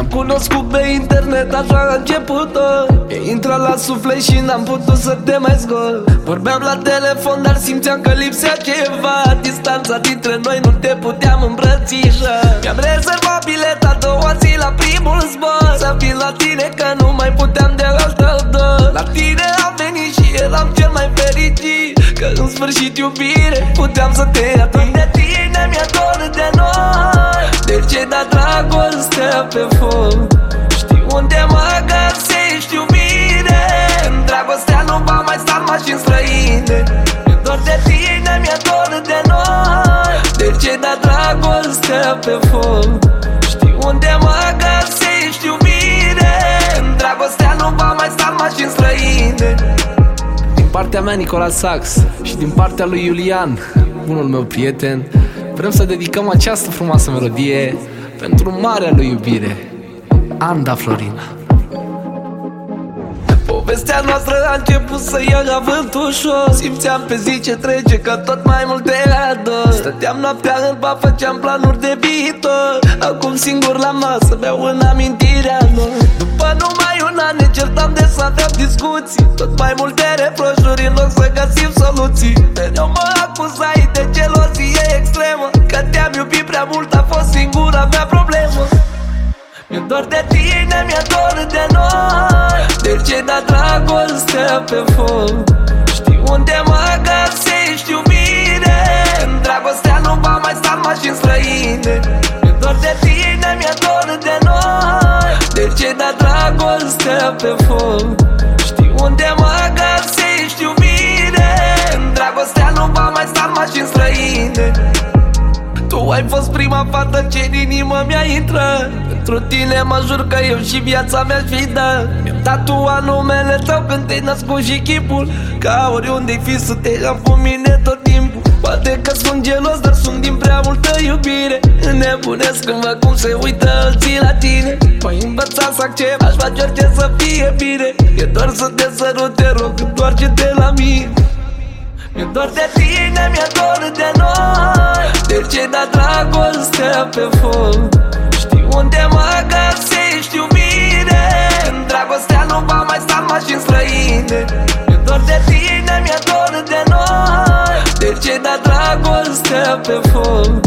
cunoscut pe internet, așa a început E intrat la suflet și n-am putut să te mai scot Vorbeam la telefon, dar simțeam că lipsea ceva. Distanța dintre noi nu te puteam îmbrățișa. Mi-am rezervat bileta două zi la primul zbor. Să vin la tine că nu mai puteam de altă dor La tine am venit și eram cel mai fericit. Că în sfârșit iubire puteam să te ating. De tine Mi-a dor dragostea pe foc. Știi unde mă găsești iubire Dragostea nu va mai sta în mașini străine. Mi-e dor de tine, mi-e dor de noi. De ce da dragostea pe foc? Știi unde mă găsești iubire Dragostea nu va mai sta în mașini străine. Din partea mea Nicola Sax Și din partea lui Iulian Bunul meu prieten Vrem să dedicăm această frumoasă melodie Pentru marea lui iubire Anda Florina Povestea noastră a început să ia avânt ușor. Simțeam pe zi ce trece că tot mai mult te ador. Stăteam noaptea în pa, făceam planuri de viitor. Acum singur la masă beau în amintirea lor. După numai un an ne certam de să aveam discuții. Tot mai multe reproșuri în loc să găsim soluții. Mereu mă acuzai de gelozie extremă. Că te-am iubit prea mult, a fost singura mea problemă mi-e dor de tine, mi-e dor de noi. De ce da dragostea pe foc? Știi unde mă găsești iubire Dragostea nu va mai sta în mașini străine. Mi-e dor de tine, mi-e dor de noi. De ce da dragostea pe foc ai fost prima fată ce în inimă mi-a intrat. Pentru tine mă jur că eu și viața mea fi dat. Mi-am tatuat numele tău când te-ai născut și chipul. Ca oriunde-i fi să te am cu mine tot timpul. Poate că sunt gelos, dar sunt din prea multă iubire. Înnebunesc când văd cum se uită alții la tine. Păi învăța să accept, aș face orice să fie bine. E doar să te sărut, te rog, întoarce-te la mine. Mi-e dor de tine, mi-e dor de noi De ce da dragostea pe foc Știi unde mă găsești iubire Dragostea nu va mai sta în mașini străine. Mi-e dor de tine, mi-e dor de noi. De ce da dragostea pe foc